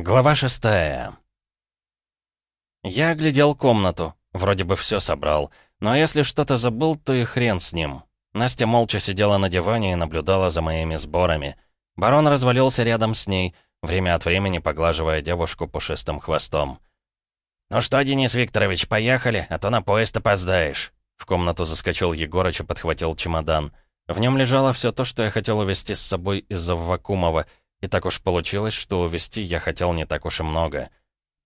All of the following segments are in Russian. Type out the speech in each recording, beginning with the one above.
Глава шестая. Я оглядел комнату, вроде бы все собрал, но если что-то забыл, то и хрен с ним. Настя молча сидела на диване и наблюдала за моими сборами. Барон развалился рядом с ней, время от времени поглаживая девушку пушистым хвостом. «Ну что, Денис Викторович, поехали, а то на поезд опоздаешь». В комнату заскочил Егорыч и подхватил чемодан. В нем лежало все то, что я хотел увезти с собой из-за Вакумова — и так уж получилось, что увести я хотел не так уж и много.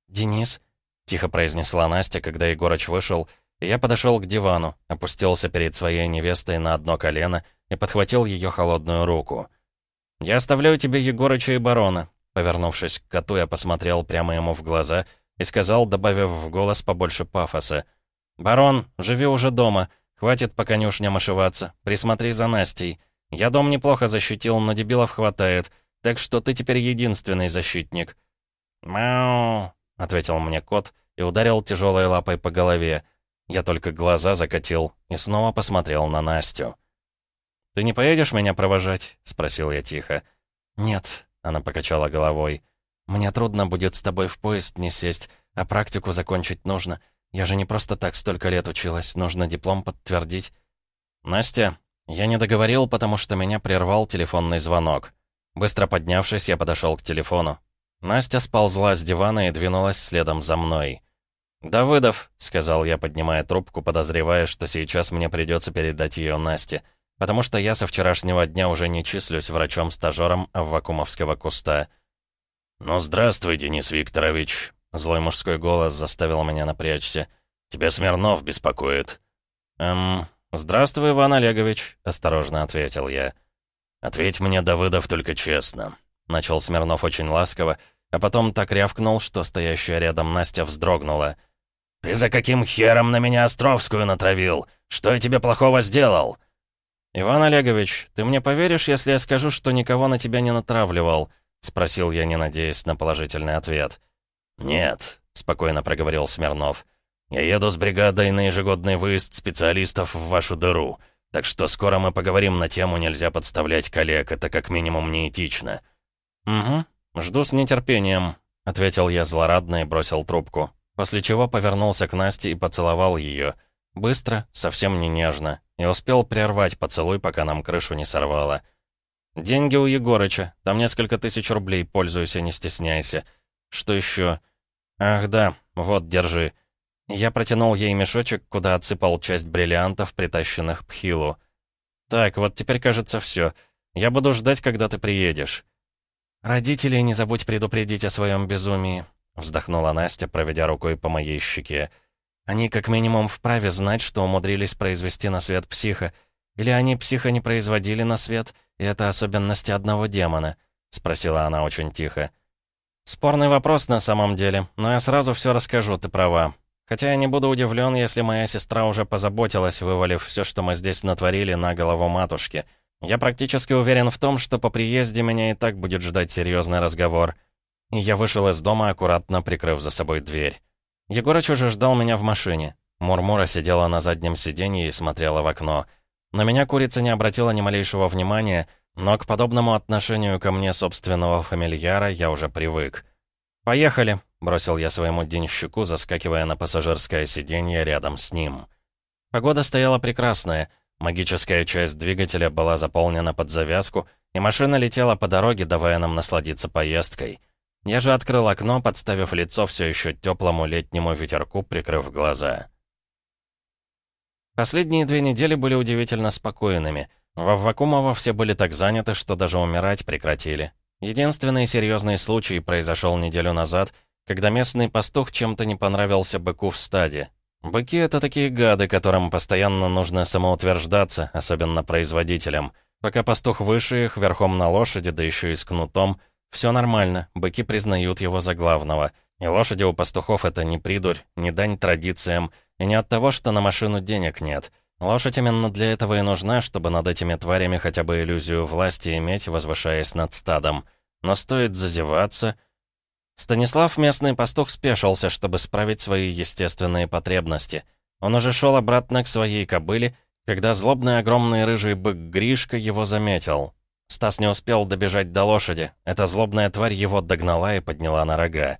«Денис», — тихо произнесла Настя, когда Егорыч вышел, и я подошел к дивану, опустился перед своей невестой на одно колено и подхватил ее холодную руку. «Я оставляю тебе Егорыча и барона», Повернувшись к коту, я посмотрел прямо ему в глаза и сказал, добавив в голос побольше пафоса. «Барон, живи уже дома. Хватит по конюшням ошиваться. Присмотри за Настей. Я дом неплохо защитил, но дебилов хватает. Так что ты теперь единственный защитник». «Мяу», — ответил мне кот и ударил тяжелой лапой по голове. Я только глаза закатил и снова посмотрел на Настю. «Ты не поедешь меня провожать?» — спросил я тихо. «Нет», — она покачала головой. «Мне трудно будет с тобой в поезд не сесть, а практику закончить нужно. Я же не просто так столько лет училась, нужно диплом подтвердить». «Настя, я не договорил, потому что меня прервал телефонный звонок. Быстро поднявшись, я подошел к телефону. Настя сползла с дивана и двинулась следом за мной. «Давыдов», — сказал я, поднимая трубку, подозревая, что сейчас мне придется передать ее Насте, потому что я со вчерашнего дня уже не числюсь врачом-стажером вакуумовского куста. «Ну, здравствуй, Денис Викторович», — злой мужской голос заставил меня напрячься. «Тебя Смирнов беспокоит». «Эм, здравствуй, Иван Олегович», — осторожно ответил я. «Ответь мне, Давыдов, только честно», — начал Смирнов очень ласково, а потом так рявкнул, что стоящая рядом Настя вздрогнула. «Ты за каким хером на меня Островскую натравил? Что я тебе плохого сделал?» «Иван Олегович, ты мне поверишь, если я скажу, что никого на тебя не натравливал?» — спросил я, не надеясь на положительный ответ. «Нет», — спокойно проговорил Смирнов. «Я еду с бригадой на ежегодный выезд специалистов в вашу дыру. Так что скоро мы поговорим на тему «Нельзя подставлять коллег», это как минимум неэтично». «Угу, жду с нетерпением», — ответил я злорадно и бросил трубку. После чего повернулся к Насте и поцеловал ее. Быстро, совсем не нежно, и успел прервать поцелуй, пока нам крышу не сорвало. «Деньги у Егорыча, там несколько тысяч рублей, пользуйся, не стесняйся. Что еще? Ах да, вот, держи». Я протянул ей мешочек, куда отсыпал часть бриллиантов, притащенных Пхилу. «Так, вот теперь, кажется, все. Я буду ждать, когда ты приедешь». «Родителей не забудь предупредить о своем безумии», — вздохнула Настя, проведя рукой по моей щеке. «Они как минимум вправе знать, что умудрились произвести на свет психа. Или они психа не производили на свет, и это особенности одного демона?» — спросила она очень тихо. «Спорный вопрос на самом деле, но я сразу все расскажу, ты права. Хотя я не буду удивлен, если моя сестра уже позаботилась, вывалив все, что мы здесь натворили, на голову матушки. Я практически уверен в том, что по приезде меня и так будет ждать серьезный разговор. И я вышел из дома, аккуратно прикрыв за собой дверь. Егорыч уже ждал меня в машине. Мурмура сидела на заднем сиденье и смотрела в окно. На меня курица не обратила ни малейшего внимания, но к подобному отношению ко мне собственного фамильяра я уже привык. «Поехали», Бросил я своему денщику, заскакивая на пассажирское сиденье рядом с ним. Погода стояла прекрасная. Магическая часть двигателя была заполнена под завязку, и машина летела по дороге, давая нам насладиться поездкой. Я же открыл окно, подставив лицо все еще теплому летнему ветерку, прикрыв глаза. Последние две недели были удивительно спокойными. Во Вакумово все были так заняты, что даже умирать прекратили. Единственный серьезный случай произошел неделю назад — когда местный пастух чем-то не понравился быку в стаде. Быки — это такие гады, которым постоянно нужно самоутверждаться, особенно производителям. Пока пастух выше их, верхом на лошади, да еще и с кнутом, все нормально, быки признают его за главного. И лошади у пастухов — это не придурь, не дань традициям, и не от того, что на машину денег нет. Лошадь именно для этого и нужна, чтобы над этими тварями хотя бы иллюзию власти иметь, возвышаясь над стадом. Но стоит зазеваться — Станислав, местный пастух, спешился, чтобы справить свои естественные потребности. Он уже шел обратно к своей кобыле, когда злобный огромный рыжий бык Гришка его заметил. Стас не успел добежать до лошади. Эта злобная тварь его догнала и подняла на рога.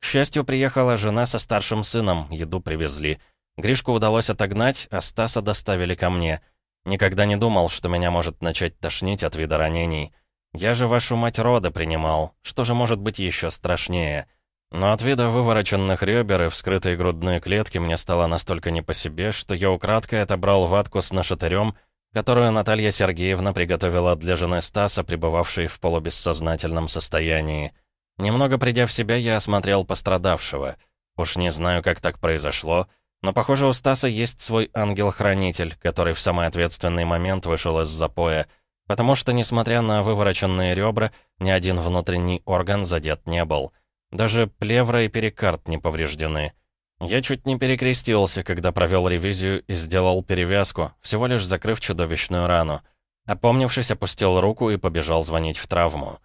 К счастью, приехала жена со старшим сыном, еду привезли. Гришку удалось отогнать, а Стаса доставили ко мне. Никогда не думал, что меня может начать тошнить от вида ранений. Я же вашу мать рода принимал. Что же может быть еще страшнее? Но от вида вывороченных ребер и вскрытой грудной клетки мне стало настолько не по себе, что я украдкой отобрал ватку с нашатырем, которую Наталья Сергеевна приготовила для жены Стаса, пребывавшей в полубессознательном состоянии. Немного придя в себя, я осмотрел пострадавшего. Уж не знаю, как так произошло, но, похоже, у Стаса есть свой ангел-хранитель, который в самый ответственный момент вышел из запоя, потому что, несмотря на вывороченные ребра, ни один внутренний орган задет не был. Даже плевра и перикард не повреждены. Я чуть не перекрестился, когда провел ревизию и сделал перевязку, всего лишь закрыв чудовищную рану. Опомнившись, опустил руку и побежал звонить в травму.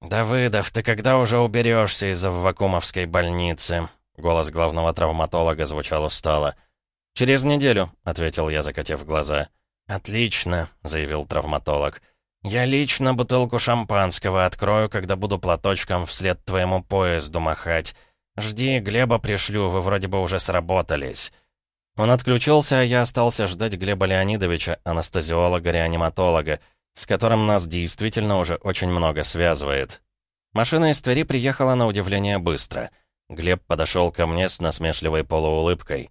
«Давыдов, ты когда уже уберешься из Вакумовской больницы?» Голос главного травматолога звучал устало. «Через неделю», — ответил я, закатив глаза. «Отлично», — заявил травматолог. «Я лично бутылку шампанского открою, когда буду платочком вслед твоему поезду махать. Жди, Глеба пришлю, вы вроде бы уже сработались». Он отключился, а я остался ждать Глеба Леонидовича, анестезиолога-реаниматолога, с которым нас действительно уже очень много связывает. Машина из Твери приехала на удивление быстро. Глеб подошел ко мне с насмешливой полуулыбкой.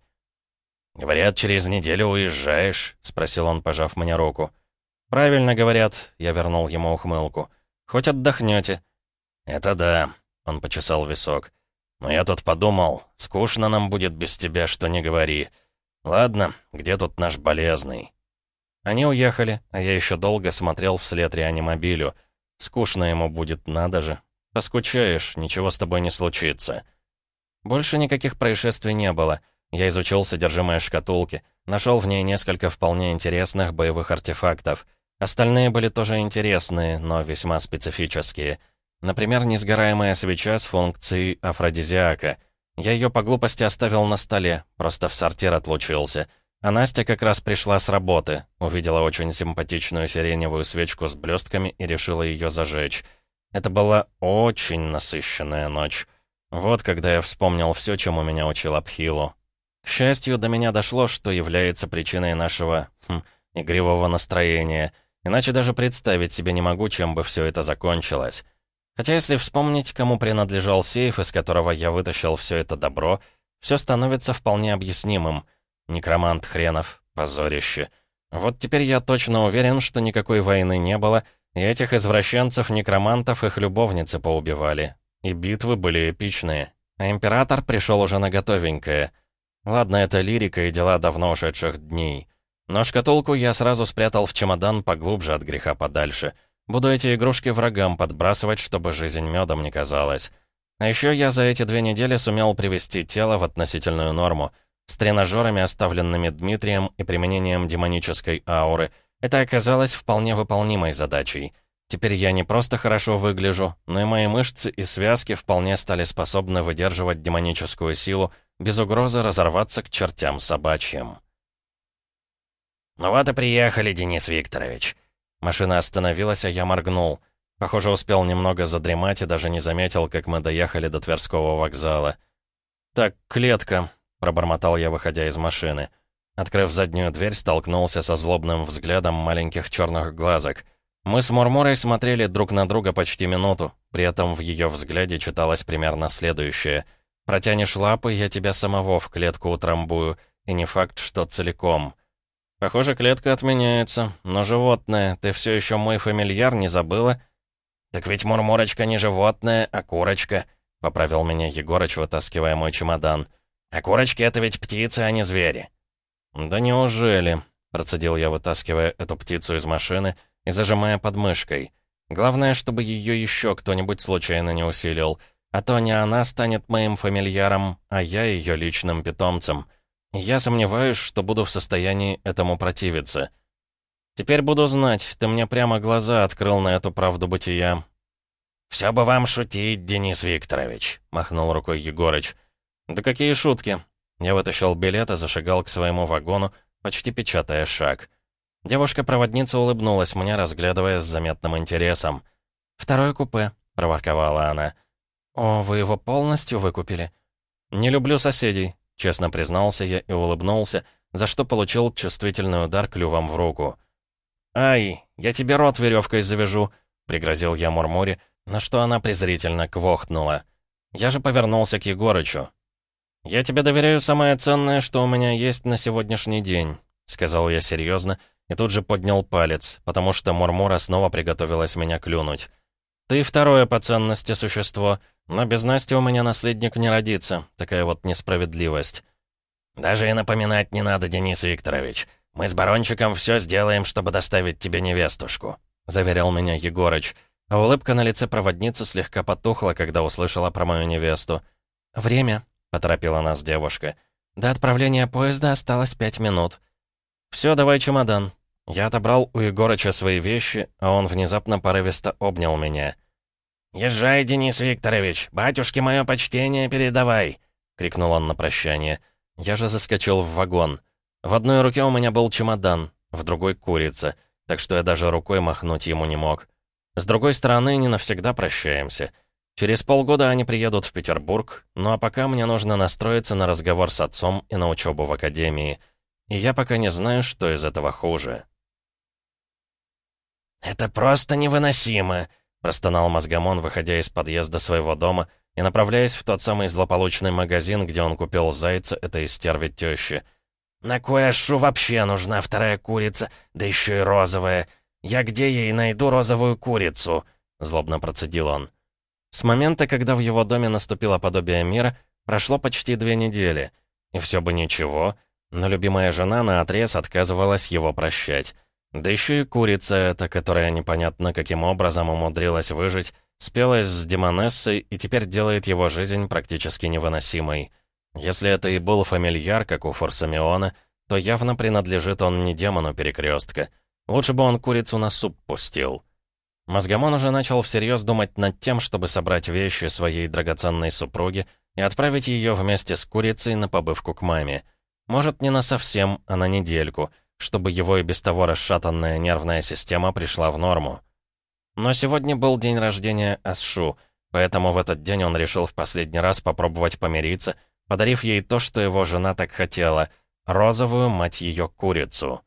«Говорят, через неделю уезжаешь?» — спросил он, пожав мне руку. «Правильно говорят», — я вернул ему ухмылку. «Хоть отдохнете». «Это да», — он почесал висок. «Но я тут подумал, скучно нам будет без тебя, что не говори. Ладно, где тут наш болезный?» Они уехали, а я еще долго смотрел вслед реанимобилю. Скучно ему будет, надо же. Поскучаешь, ничего с тобой не случится. Больше никаких происшествий не было. Я изучил содержимое шкатулки, нашел в ней несколько вполне интересных боевых артефактов. Остальные были тоже интересные, но весьма специфические. Например, несгораемая свеча с функцией афродизиака. Я ее по глупости оставил на столе, просто в сортир отлучился. А Настя как раз пришла с работы, увидела очень симпатичную сиреневую свечку с блестками и решила ее зажечь. Это была очень насыщенная ночь. Вот когда я вспомнил все, чему меня учил Абхилу. К счастью, до меня дошло, что является причиной нашего хм, игривого настроения. Иначе даже представить себе не могу, чем бы все это закончилось. Хотя если вспомнить, кому принадлежал сейф, из которого я вытащил все это добро, все становится вполне объяснимым. Некромант хренов, позорище. Вот теперь я точно уверен, что никакой войны не было, и этих извращенцев-некромантов их любовницы поубивали. И битвы были эпичные. А император пришел уже на готовенькое — Ладно, это лирика и дела давно ушедших дней. Но шкатулку я сразу спрятал в чемодан поглубже от греха подальше. Буду эти игрушки врагам подбрасывать, чтобы жизнь медом не казалась. А еще я за эти две недели сумел привести тело в относительную норму. С тренажерами, оставленными Дмитрием, и применением демонической ауры. Это оказалось вполне выполнимой задачей. Теперь я не просто хорошо выгляжу, но и мои мышцы и связки вполне стали способны выдерживать демоническую силу, без угрозы разорваться к чертям собачьим. «Ну вот и приехали, Денис Викторович». Машина остановилась, а я моргнул. Похоже, успел немного задремать и даже не заметил, как мы доехали до Тверского вокзала. «Так, клетка», — пробормотал я, выходя из машины. Открыв заднюю дверь, столкнулся со злобным взглядом маленьких черных глазок. Мы с Мурмурой смотрели друг на друга почти минуту, при этом в ее взгляде читалось примерно следующее — Протянешь лапы, я тебя самого в клетку утрамбую, и не факт, что целиком. Похоже, клетка отменяется, но животное, ты все еще мой фамильяр не забыла? Так ведь Мурмурочка не животное, а курочка, поправил меня Егорыч, вытаскивая мой чемодан. А курочки это ведь птицы, а не звери. Да неужели? Процедил я, вытаскивая эту птицу из машины и зажимая подмышкой. Главное, чтобы ее еще кто-нибудь случайно не усилил — а то не она станет моим фамильяром, а я ее личным питомцем. я сомневаюсь, что буду в состоянии этому противиться. Теперь буду знать, ты мне прямо глаза открыл на эту правду бытия. «Все бы вам шутить, Денис Викторович», — махнул рукой Егорыч. «Да какие шутки?» Я вытащил билет и зашагал к своему вагону, почти печатая шаг. Девушка-проводница улыбнулась мне, разглядывая с заметным интересом. «Второе купе», — проворковала она. «О, вы его полностью выкупили?» «Не люблю соседей», — честно признался я и улыбнулся, за что получил чувствительный удар клювом в руку. «Ай, я тебе рот веревкой завяжу», — пригрозил я Мурмуре, на что она презрительно квохнула. Я же повернулся к Егорычу. «Я тебе доверяю самое ценное, что у меня есть на сегодняшний день», — сказал я серьезно и тут же поднял палец, потому что Мурмура снова приготовилась меня клюнуть. «Ты второе по ценности существо, но без Насти у меня наследник не родится, такая вот несправедливость». «Даже и напоминать не надо, Денис Викторович. Мы с Барончиком все сделаем, чтобы доставить тебе невестушку», — заверял меня Егорыч. А улыбка на лице проводницы слегка потухла, когда услышала про мою невесту. «Время», — поторопила нас девушка. «До отправления поезда осталось пять минут». «Все, давай чемодан». Я отобрал у Егорыча свои вещи, а он внезапно порывисто обнял меня. «Езжай, Денис Викторович, батюшке мое почтение передавай!» — крикнул он на прощание. Я же заскочил в вагон. В одной руке у меня был чемодан, в другой — курица, так что я даже рукой махнуть ему не мог. С другой стороны, не навсегда прощаемся. Через полгода они приедут в Петербург, ну а пока мне нужно настроиться на разговор с отцом и на учебу в академии. И я пока не знаю, что из этого хуже. «Это просто невыносимо!» — простонал Мозгомон, выходя из подъезда своего дома и направляясь в тот самый злополучный магазин, где он купил зайца этой стерви тещи. «На кое шу вообще нужна вторая курица, да еще и розовая? Я где ей найду розовую курицу?» — злобно процедил он. С момента, когда в его доме наступило подобие мира, прошло почти две недели. И все бы ничего, но любимая жена наотрез отказывалась его прощать. Да еще и курица эта, которая непонятно каким образом умудрилась выжить, спелась с Демонессой и теперь делает его жизнь практически невыносимой. Если это и был фамильяр, как у Форсамиона, то явно принадлежит он не демону перекрестка. Лучше бы он курицу на суп пустил. Мозгомон уже начал всерьез думать над тем, чтобы собрать вещи своей драгоценной супруги и отправить ее вместе с курицей на побывку к маме. Может, не на совсем, а на недельку, чтобы его и без того расшатанная нервная система пришла в норму. Но сегодня был день рождения Асшу, поэтому в этот день он решил в последний раз попробовать помириться, подарив ей то, что его жена так хотела — розовую, мать ее, курицу.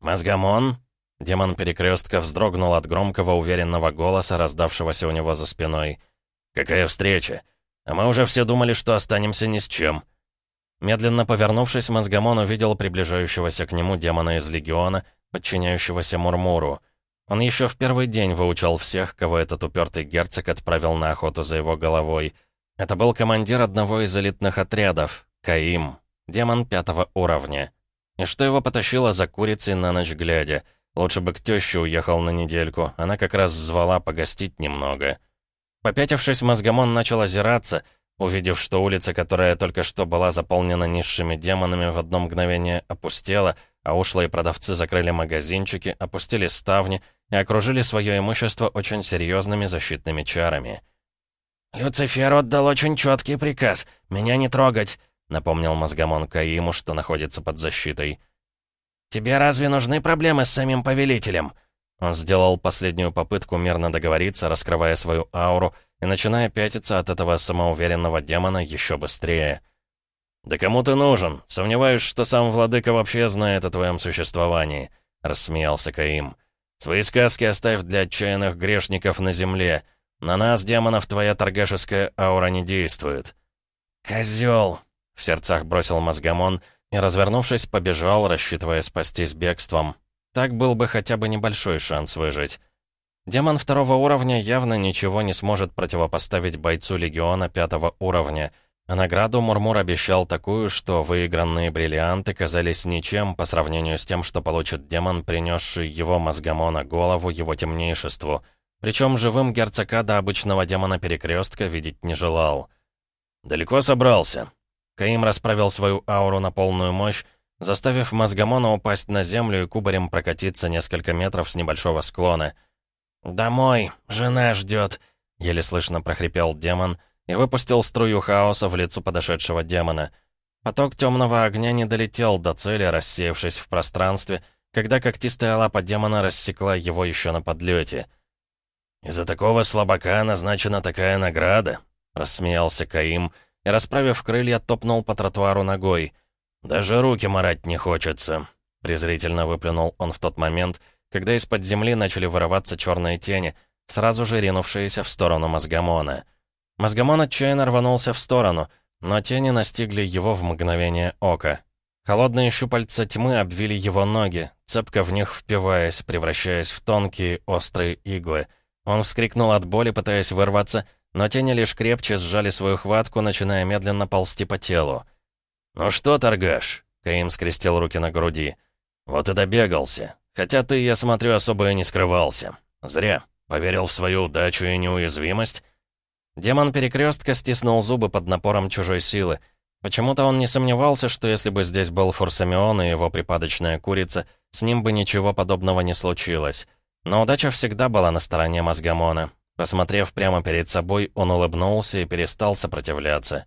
«Мозгомон?» Демон перекрестка вздрогнул от громкого уверенного голоса, раздавшегося у него за спиной. «Какая встреча? А мы уже все думали, что останемся ни с чем». Медленно повернувшись, Мозгомон увидел приближающегося к нему демона из Легиона, подчиняющегося Мурмуру. Он еще в первый день выучал всех, кого этот упертый герцог отправил на охоту за его головой. Это был командир одного из элитных отрядов, Каим, демон пятого уровня. И что его потащило за курицей на ночь глядя? Лучше бы к тёще уехал на недельку, она как раз звала погостить немного. Попятившись, мозгомон начал озираться, увидев, что улица, которая только что была заполнена низшими демонами, в одно мгновение опустела, а ушлые продавцы закрыли магазинчики, опустили ставни и окружили свое имущество очень серьезными защитными чарами. «Люцифер отдал очень четкий приказ — меня не трогать», — напомнил мозгомон Каиму, что находится под защитой. «Тебе разве нужны проблемы с самим повелителем?» Он сделал последнюю попытку мирно договориться, раскрывая свою ауру и начиная пятиться от этого самоуверенного демона еще быстрее. «Да кому ты нужен? Сомневаюсь, что сам владыка вообще знает о твоем существовании», — рассмеялся Каим. «Свои сказки оставь для отчаянных грешников на земле. На нас, демонов, твоя торгашеская аура не действует». «Козёл!» — в сердцах бросил мозгомон и, развернувшись, побежал, рассчитывая спастись бегством. Так был бы хотя бы небольшой шанс выжить. Демон второго уровня явно ничего не сможет противопоставить бойцу Легиона пятого уровня — а награду Мурмур обещал такую, что выигранные бриллианты казались ничем по сравнению с тем, что получит демон, принесший его мозгомона голову его темнейшеству. Причем живым герцога до обычного демона перекрестка видеть не желал. «Далеко собрался?» Каим расправил свою ауру на полную мощь, заставив мозгомона упасть на землю и кубарем прокатиться несколько метров с небольшого склона. «Домой, жена ждет», — еле слышно прохрипел демон — и выпустил струю хаоса в лицо подошедшего демона. Поток темного огня не долетел до цели, рассеявшись в пространстве, когда когтистая лапа демона рассекла его еще на подлете. «Из-за такого слабака назначена такая награда», — рассмеялся Каим и, расправив крылья, топнул по тротуару ногой. «Даже руки марать не хочется», — презрительно выплюнул он в тот момент, когда из-под земли начали вырываться черные тени, сразу же ринувшиеся в сторону Мозгамона. Мозгамон отчаянно рванулся в сторону, но тени настигли его в мгновение ока. Холодные щупальца тьмы обвили его ноги, цепко в них впиваясь, превращаясь в тонкие, острые иглы. Он вскрикнул от боли, пытаясь вырваться, но тени лишь крепче сжали свою хватку, начиная медленно ползти по телу. «Ну что, торгаш?» — Каим скрестил руки на груди. «Вот и добегался. Хотя ты, я смотрю, особо и не скрывался. Зря. Поверил в свою удачу и неуязвимость». Демон перекрестка стиснул зубы под напором чужой силы — Почему-то он не сомневался, что если бы здесь был Фурсамион и его припадочная курица, с ним бы ничего подобного не случилось. Но удача всегда была на стороне Мозгамона. Посмотрев прямо перед собой, он улыбнулся и перестал сопротивляться.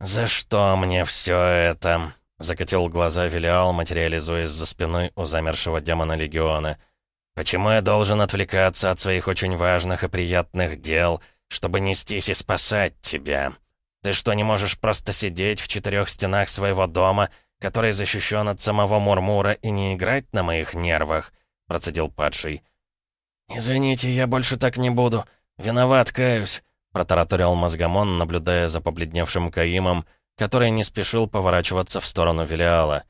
«За что мне все это?» — закатил глаза Велиал, материализуясь за спиной у замершего демона Легиона. «Почему я должен отвлекаться от своих очень важных и приятных дел, чтобы нестись и спасать тебя?» Ты что, не можешь просто сидеть в четырех стенах своего дома, который защищен от самого Мурмура, и не играть на моих нервах?» — процедил падший. «Извините, я больше так не буду. Виноват, каюсь», — протараторил Мозгамон, наблюдая за побледневшим Каимом, который не спешил поворачиваться в сторону Велиала.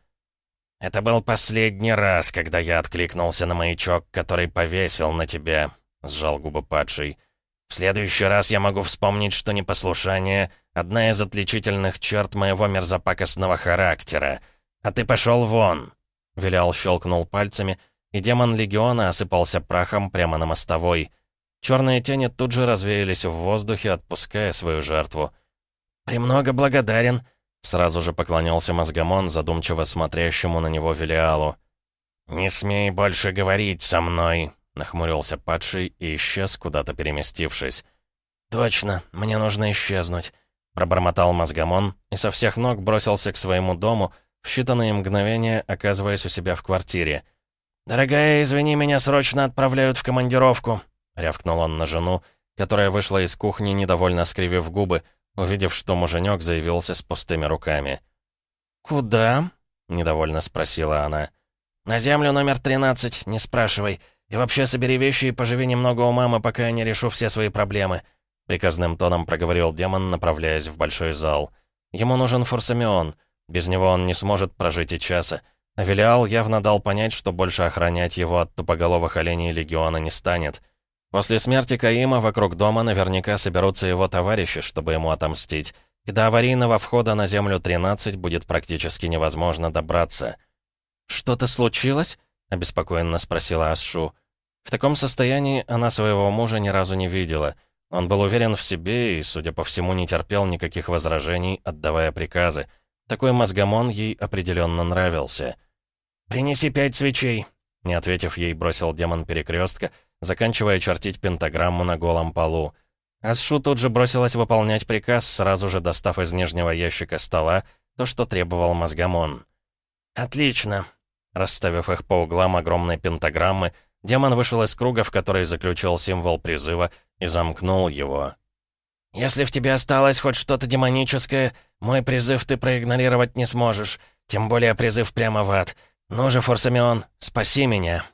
«Это был последний раз, когда я откликнулся на маячок, который повесил на тебя», — сжал губы падший. «В следующий раз я могу вспомнить, что непослушание Одна из отличительных черт моего мерзопакостного характера. А ты пошел вон!» Вилял щелкнул пальцами, и демон Легиона осыпался прахом прямо на мостовой. Черные тени тут же развеялись в воздухе, отпуская свою жертву. «Премного благодарен», — сразу же поклонился Мозгамон, задумчиво смотрящему на него Велиалу. «Не смей больше говорить со мной», — нахмурился падший и исчез, куда-то переместившись. «Точно, мне нужно исчезнуть. Пробормотал мозгомон и со всех ног бросился к своему дому, в считанные мгновения оказываясь у себя в квартире. «Дорогая, извини, меня срочно отправляют в командировку», — рявкнул он на жену, которая вышла из кухни, недовольно скривив губы, увидев, что муженек заявился с пустыми руками. «Куда?» — недовольно спросила она. «На землю номер 13, не спрашивай. И вообще собери вещи и поживи немного у мамы, пока я не решу все свои проблемы. Приказным тоном проговорил демон, направляясь в большой зал. Ему нужен Форсамион. Без него он не сможет прожить и часа. А Велиал явно дал понять, что больше охранять его от тупоголовых оленей Легиона не станет. После смерти Каима вокруг дома наверняка соберутся его товарищи, чтобы ему отомстить. И до аварийного входа на Землю 13 будет практически невозможно добраться. «Что-то случилось?» — обеспокоенно спросила Асшу. В таком состоянии она своего мужа ни разу не видела — он был уверен в себе и, судя по всему, не терпел никаких возражений, отдавая приказы. Такой мозгомон ей определенно нравился. «Принеси пять свечей», — не ответив ей, бросил демон перекрестка, заканчивая чертить пентаграмму на голом полу. Асшу тут же бросилась выполнять приказ, сразу же достав из нижнего ящика стола то, что требовал мозгомон. «Отлично», Расставив их по углам огромной пентаграммы, демон вышел из круга, в который заключил символ призыва, и замкнул его. «Если в тебе осталось хоть что-то демоническое, мой призыв ты проигнорировать не сможешь, тем более призыв прямо в ад. Ну же, Форсамион, спаси меня!»